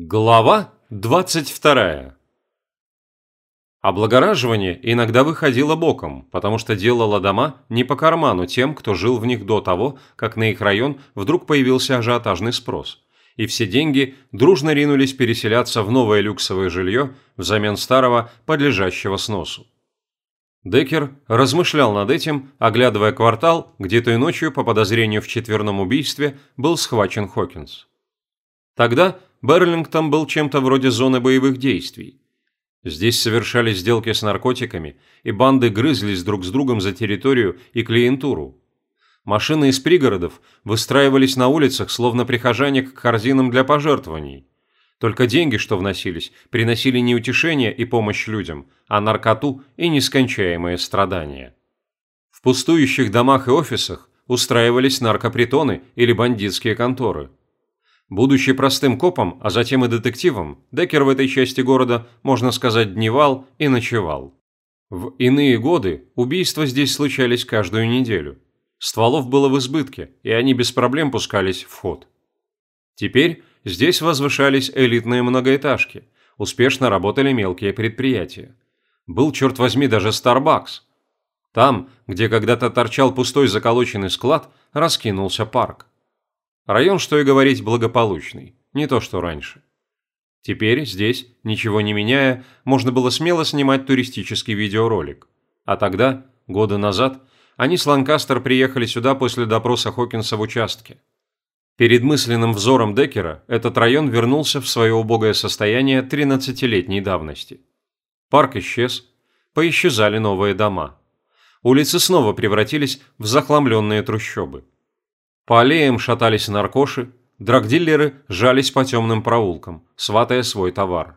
Глава 22. Облагораживание иногда выходило боком, потому что делало дома не по карману тем, кто жил в них до того, как на их район вдруг появился ажиотажный спрос, и все деньги дружно ринулись переселяться в новое люксовое жилье взамен старого, подлежащего сносу. Деккер размышлял над этим, оглядывая квартал, где той ночью по подозрению в четверном убийстве был схвачен Хокинс. Тогда Берлингтон был чем-то вроде зоны боевых действий. Здесь совершались сделки с наркотиками, и банды грызлись друг с другом за территорию и клиентуру. Машины из пригородов выстраивались на улицах, словно прихожане к корзинам для пожертвований. Только деньги, что вносились, приносили не утешение и помощь людям, а наркоту и нескончаемые страдания. В пустующих домах и офисах устраивались наркопритоны или бандитские конторы – Будучи простым копом, а затем и детективом, Деккер в этой части города, можно сказать, дневал и ночевал. В иные годы убийства здесь случались каждую неделю. Стволов было в избытке, и они без проблем пускались в ход. Теперь здесь возвышались элитные многоэтажки, успешно работали мелкие предприятия. Был, черт возьми, даже Starbucks. Там, где когда-то торчал пустой заколоченный склад, раскинулся парк. Район, что и говорить, благополучный, не то что раньше. Теперь здесь, ничего не меняя, можно было смело снимать туристический видеоролик. А тогда, годы назад, они с Ланкастер приехали сюда после допроса Хокинса в участке. Перед мысленным взором Деккера этот район вернулся в свое убогое состояние 13-летней давности. Парк исчез, поисчезали новые дома. Улицы снова превратились в захламленные трущобы. По аллеям шатались наркоши, драгдиллеры жались по темным проулкам, сватая свой товар.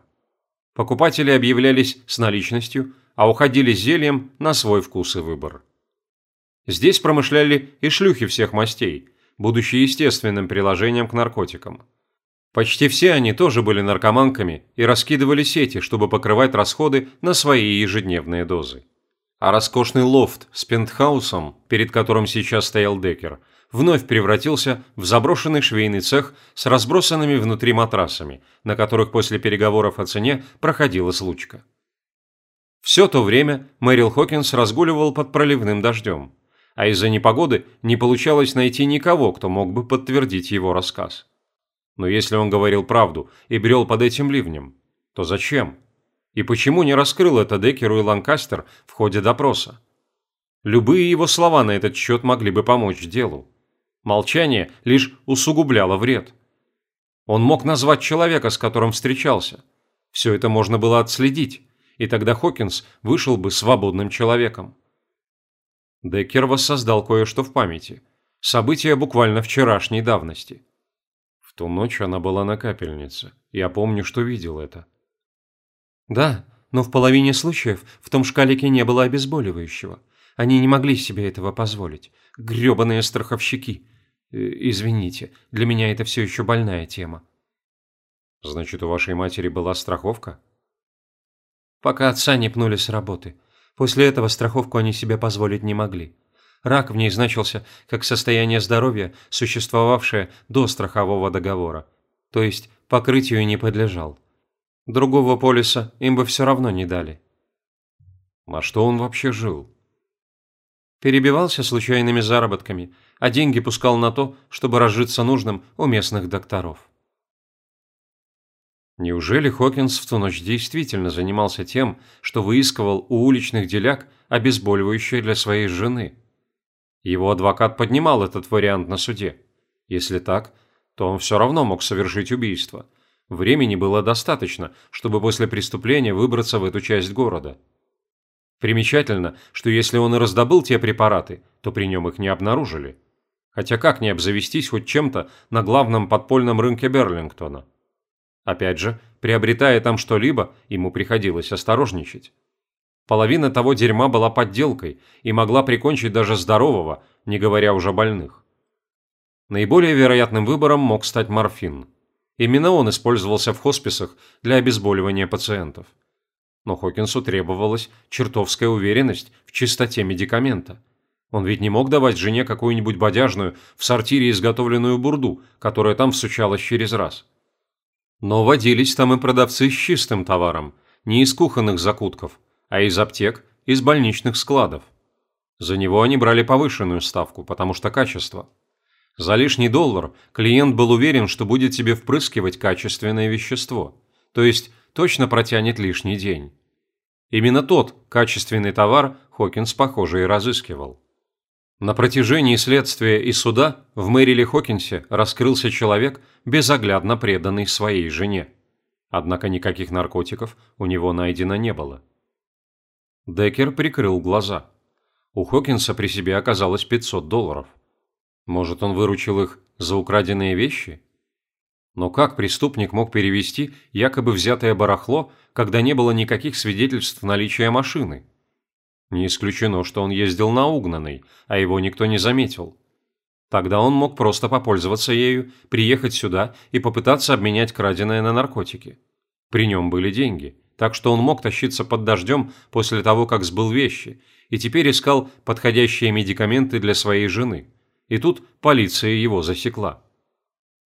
Покупатели объявлялись с наличностью, а уходили с зельем на свой вкус и выбор. Здесь промышляли и шлюхи всех мастей, будучи естественным приложением к наркотикам. Почти все они тоже были наркоманками и раскидывали сети, чтобы покрывать расходы на свои ежедневные дозы. А роскошный лофт с пентхаусом, перед которым сейчас стоял Деккер – вновь превратился в заброшенный швейный цех с разбросанными внутри матрасами, на которых после переговоров о цене проходила случка. Все то время Мэрил Хокинс разгуливал под проливным дождем, а из-за непогоды не получалось найти никого, кто мог бы подтвердить его рассказ. Но если он говорил правду и брел под этим ливнем, то зачем? И почему не раскрыл это Деккеру и Ланкастер в ходе допроса? Любые его слова на этот счет могли бы помочь делу. Молчание лишь усугубляло вред. Он мог назвать человека, с которым встречался. Все это можно было отследить, и тогда Хокинс вышел бы свободным человеком. Деккер воссоздал кое-что в памяти. События буквально вчерашней давности. В ту ночь она была на капельнице. Я помню, что видел это. Да, но в половине случаев в том шкалике не было обезболивающего. Они не могли себе этого позволить. Грёбаные страховщики. Э, извините, для меня это все еще больная тема. Значит, у вашей матери была страховка? Пока отца не пнули с работы. После этого страховку они себе позволить не могли. Рак в ней значился как состояние здоровья, существовавшее до страхового договора. То есть покрытию не подлежал. Другого полиса им бы все равно не дали. А что он вообще жил? Перебивался случайными заработками, а деньги пускал на то, чтобы разжиться нужным у местных докторов. Неужели Хокинс в ту ночь действительно занимался тем, что выискивал у уличных деляк обезболивающее для своей жены? Его адвокат поднимал этот вариант на суде. Если так, то он все равно мог совершить убийство. Времени было достаточно, чтобы после преступления выбраться в эту часть города. Примечательно, что если он и раздобыл те препараты, то при нем их не обнаружили. Хотя как не обзавестись хоть чем-то на главном подпольном рынке Берлингтона? Опять же, приобретая там что-либо, ему приходилось осторожничать. Половина того дерьма была подделкой и могла прикончить даже здорового, не говоря уже больных. Наиболее вероятным выбором мог стать морфин. Именно он использовался в хосписах для обезболивания пациентов но Хокинсу требовалась чертовская уверенность в чистоте медикамента. Он ведь не мог давать жене какую-нибудь бодяжную, в сортире изготовленную бурду, которая там всучалась через раз. Но водились там и продавцы с чистым товаром, не из кухонных закутков, а из аптек, из больничных складов. За него они брали повышенную ставку, потому что качество. За лишний доллар клиент был уверен, что будет тебе впрыскивать качественное вещество, то есть точно протянет лишний день. Именно тот качественный товар Хокинс, похоже, и разыскивал. На протяжении следствия и суда в Мэриле Хокинсе раскрылся человек, безоглядно преданный своей жене. Однако никаких наркотиков у него найдено не было. Деккер прикрыл глаза. У Хокинса при себе оказалось 500 долларов. Может, он выручил их за украденные вещи? Но как преступник мог перевести якобы взятое барахло, когда не было никаких свидетельств наличия машины? Не исключено, что он ездил на угнанной, а его никто не заметил. Тогда он мог просто попользоваться ею, приехать сюда и попытаться обменять краденое на наркотики. При нем были деньги, так что он мог тащиться под дождем после того, как сбыл вещи, и теперь искал подходящие медикаменты для своей жены. И тут полиция его засекла.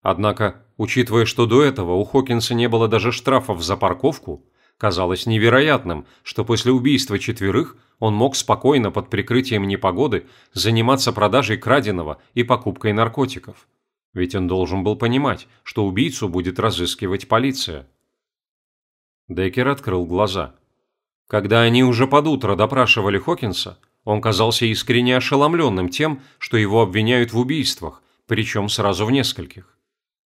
Однако, учитывая, что до этого у Хокинса не было даже штрафов за парковку, казалось невероятным, что после убийства четверых он мог спокойно под прикрытием непогоды заниматься продажей краденого и покупкой наркотиков. Ведь он должен был понимать, что убийцу будет разыскивать полиция. Деккер открыл глаза. Когда они уже под утро допрашивали Хокинса, он казался искренне ошеломленным тем, что его обвиняют в убийствах, причем сразу в нескольких.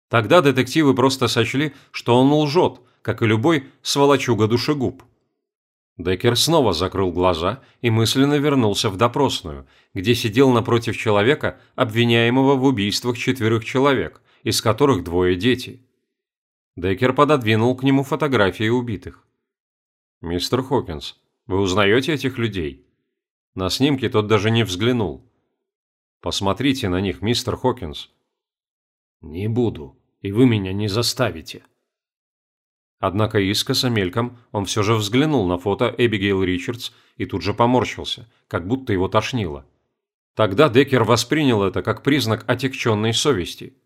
Тогда детективы просто сочли, что он лжет, как и любой сволочуга-душегуб. Деккер снова закрыл глаза и мысленно вернулся в допросную, где сидел напротив человека, обвиняемого в убийствах четверых человек, из которых двое дети. Деккер пододвинул к нему фотографии убитых. «Мистер Хокинс, вы узнаете этих людей?» На снимке тот даже не взглянул. «Посмотрите на них, мистер Хокинс. «Не буду, и вы меня не заставите». Однако искоса мельком он все же взглянул на фото Эбигейл Ричардс и тут же поморщился, как будто его тошнило. Тогда Деккер воспринял это как признак отягченной совести.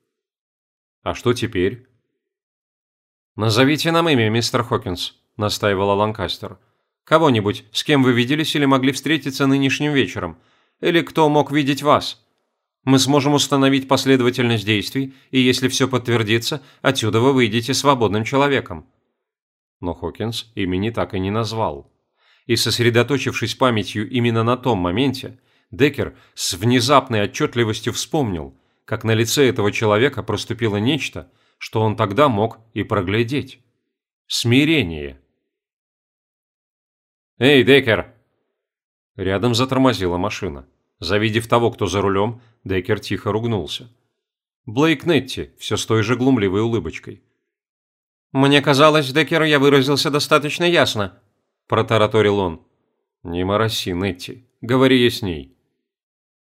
«А что теперь?» «Назовите нам имя, мистер Хокинс», – настаивала Ланкастер. «Кого-нибудь, с кем вы виделись или могли встретиться нынешним вечером? Или кто мог видеть вас?» Мы сможем установить последовательность действий, и если все подтвердится, отсюда вы выйдете свободным человеком». Но Хокинс имени так и не назвал. И сосредоточившись памятью именно на том моменте, Деккер с внезапной отчетливостью вспомнил, как на лице этого человека проступило нечто, что он тогда мог и проглядеть. Смирение. «Эй, Деккер!» Рядом затормозила машина. Завидев того, кто за рулем, Деккер тихо ругнулся. Блейк Нетти, все с той же глумливой улыбочкой. «Мне казалось, Деккер, я выразился достаточно ясно», – протараторил он. «Не мороси, Нетти, говори я с ней».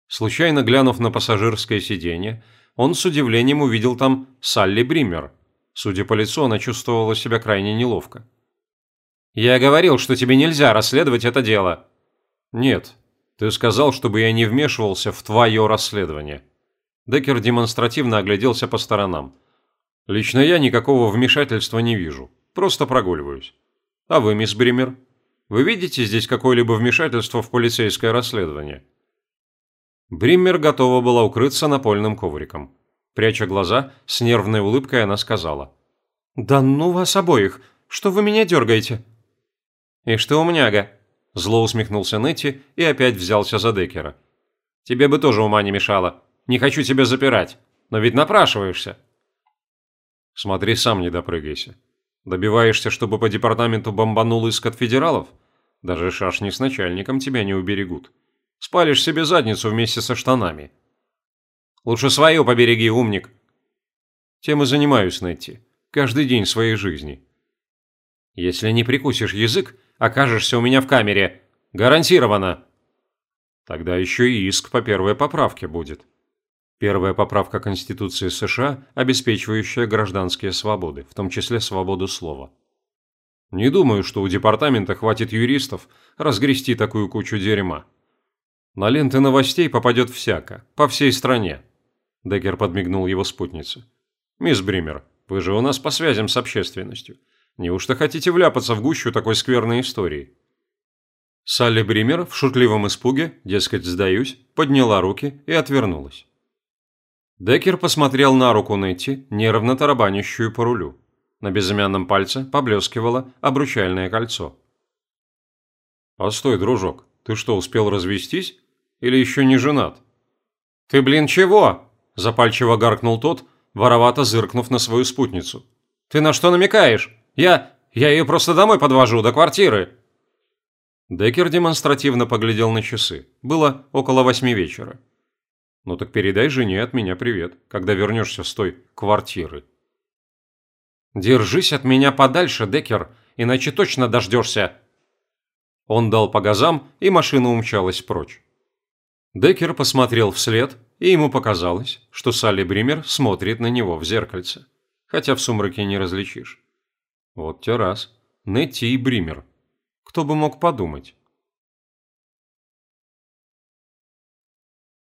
Случайно глянув на пассажирское сиденье, он с удивлением увидел там Салли Бример. Судя по лицу, она чувствовала себя крайне неловко. «Я говорил, что тебе нельзя расследовать это дело». «Нет, ты сказал, чтобы я не вмешивался в твое расследование. Деккер демонстративно огляделся по сторонам. Лично я никакого вмешательства не вижу. Просто прогуливаюсь. А вы, мисс Бример? Вы видите здесь какое-либо вмешательство в полицейское расследование? Бриммер готова была укрыться напольным ковриком. Пряча глаза, с нервной улыбкой она сказала. «Да ну вас обоих! Что вы меня дергаете?» «И что, умняга, Зло усмехнулся Нетти и опять взялся за Деккера. «Тебе бы тоже ума не мешало. Не хочу тебя запирать. Но ведь напрашиваешься». «Смотри, сам не допрыгайся. Добиваешься, чтобы по департаменту бомбанул иск от федералов? Даже шашни с начальником тебя не уберегут. Спалишь себе задницу вместе со штанами». «Лучше свою побереги, умник». «Тем и занимаюсь, Нетти. Каждый день своей жизни». «Если не прикусишь язык, окажешься у меня в камере. Гарантированно!» Тогда еще и иск по первой поправке будет. Первая поправка Конституции США, обеспечивающая гражданские свободы, в том числе свободу слова. Не думаю, что у департамента хватит юристов разгрести такую кучу дерьма. На ленты новостей попадет всяко, по всей стране. Деккер подмигнул его спутнице. «Мисс Бример, Вы же у нас по связям с общественностью. Неужто хотите вляпаться в гущу такой скверной истории?» Салли Бример в шутливом испуге, дескать, сдаюсь, подняла руки и отвернулась. Деккер посмотрел на руку Нетти, нервно тарабанящую по рулю. На безымянном пальце поблескивало обручальное кольцо. «Постой, дружок, ты что, успел развестись? Или еще не женат?» «Ты, блин, чего?» – запальчиво гаркнул тот, воровато зыркнув на свою спутницу. «Ты на что намекаешь? Я... я ее просто домой подвожу, до квартиры!» Деккер демонстративно поглядел на часы. Было около восьми вечера. «Ну так передай жене от меня привет, когда вернешься с той квартиры». «Держись от меня подальше, Деккер, иначе точно дождешься!» Он дал по газам, и машина умчалась прочь. Деккер посмотрел вслед, и ему показалось, что Салли Бример смотрит на него в зеркальце, хотя в сумраке не различишь. Вот те раз. Нетти и Бример. Кто бы мог подумать?